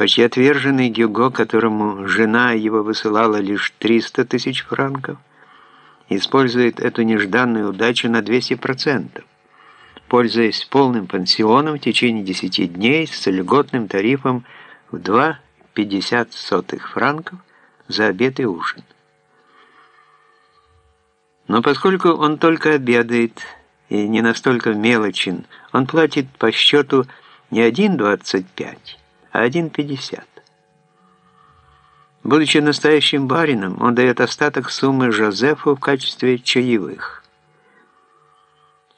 Почти отверженный Гюго, которому жена его высылала лишь 300 тысяч франков, использует эту нежданную удачу на 200%, пользуясь полным пансионом в течение 10 дней с льготным тарифом в 2,50 франков за обед и ужин. Но поскольку он только обедает и не настолько мелочен, он платит по счету не 1,25, а 1,50. Будучи настоящим барином, он дает остаток суммы Жозефу в качестве чаевых.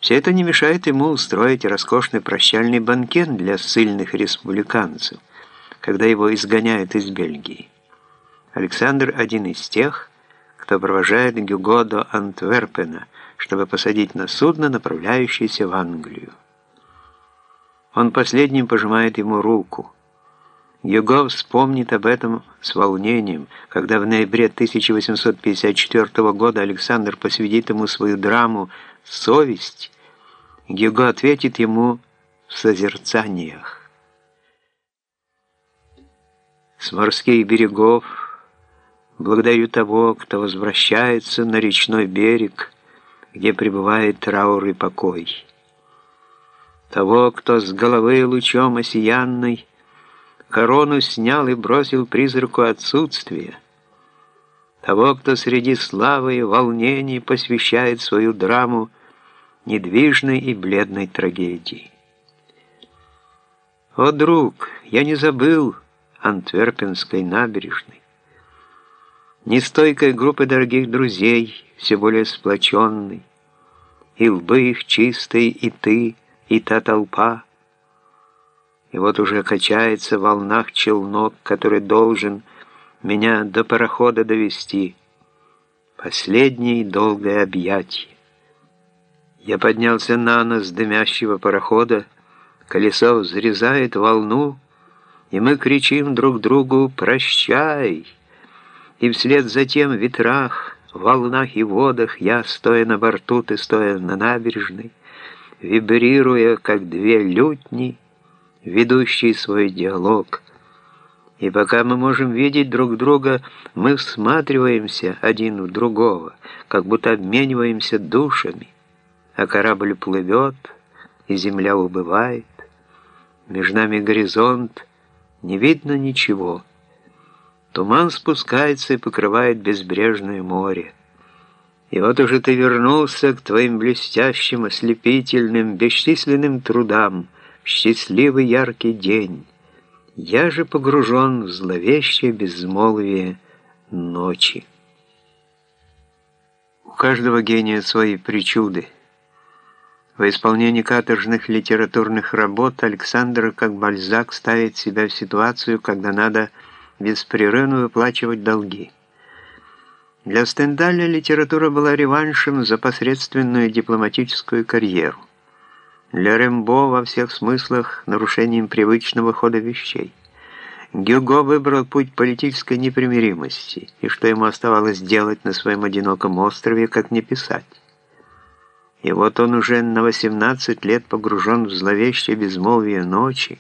Все это не мешает ему устроить роскошный прощальный банкет для ссыльных республиканцев, когда его изгоняют из Бельгии. Александр один из тех, кто провожает Гюго до Антверпена, чтобы посадить на судно, направляющееся в Англию. Он последним пожимает ему руку – Юго вспомнит об этом с волнением, когда в ноябре 1854 года Александр посвятит ему свою драму «Совесть», Гюго ответит ему в созерцаниях. С морских берегов благодарю того, кто возвращается на речной берег, где пребывает траур и покой. Того, кто с головы лучом осиянной корону снял и бросил призраку отсутствия, того, кто среди славы и волнений посвящает свою драму недвижной и бледной трагедии. О, друг, я не забыл Антверпенской набережной, нестойкой группы дорогих друзей, все более сплоченной, и лбы их чистые, и ты, и та толпа, и вот уже качается в волнах челнок, который должен меня до парохода довести. Последнее долгое объятие. Я поднялся на нос дымящего парохода, колесо взрезает волну, и мы кричим друг другу «Прощай!» И вслед за тем в ветрах, волнах и водах я, стоя на борту, ты стоя на набережной, вибрируя, как две лютни, ведущий свой диалог. И пока мы можем видеть друг друга, мы всматриваемся один в другого, как будто обмениваемся душами, а корабль плывет, и земля убывает, между нами горизонт, не видно ничего. Туман спускается и покрывает безбрежное море. И вот уже ты вернулся к твоим блестящим, ослепительным, бесчисленным трудам — счастливый яркий день. Я же погружен в зловещее безмолвие ночи. У каждого гения свои причуды. В исполнении каторжных литературных работ Александр, как Бальзак, ставит себя в ситуацию, когда надо беспрерывно выплачивать долги. Для Стендаля литература была реваншем за посредственную дипломатическую карьеру для Рембо во всех смыслах нарушением привычного хода вещей. Гюго выбрал путь политической непримиримости, и что ему оставалось делать на своем одиноком острове, как не писать. И вот он уже на 18 лет погружен в зловещее безмолвие ночи,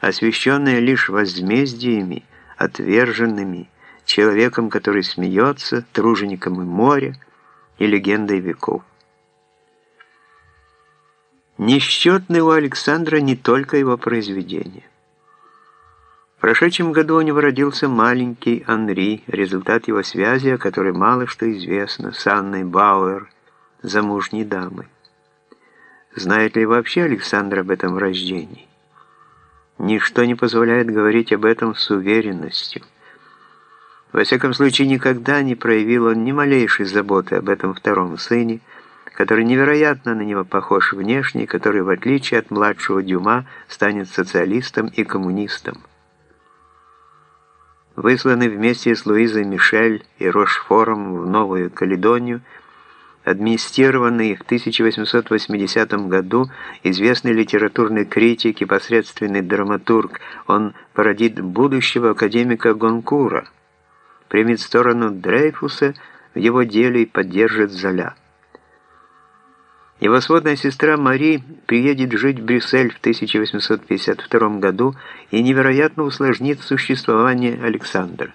освещенное лишь возмездиями, отверженными, человеком, который смеется, тружеником и моря и легендой веков. Несчетны у Александра не только его произведения. В прошедшем году у него родился маленький Анри, результат его связи, о которой мало что известно, с Анной Бауэр, замужней дамой. Знает ли вообще Александр об этом рождении? Ничто не позволяет говорить об этом с уверенностью. Во всяком случае, никогда не проявил он ни малейшей заботы об этом втором сыне, который невероятно на него похож внешне, который, в отличие от младшего Дюма, станет социалистом и коммунистом. Высланный вместе с Луизой Мишель и Рошфором в Новую Каледонию, администрированный в 1880 году, известный литературный критик и посредственный драматург, он породит будущего академика Гонкура, примет сторону Дрейфуса в его деле и поддержит Золя. Его сводная сестра Мари приедет жить в Брюссель в 1852 году и невероятно усложнит существование Александра.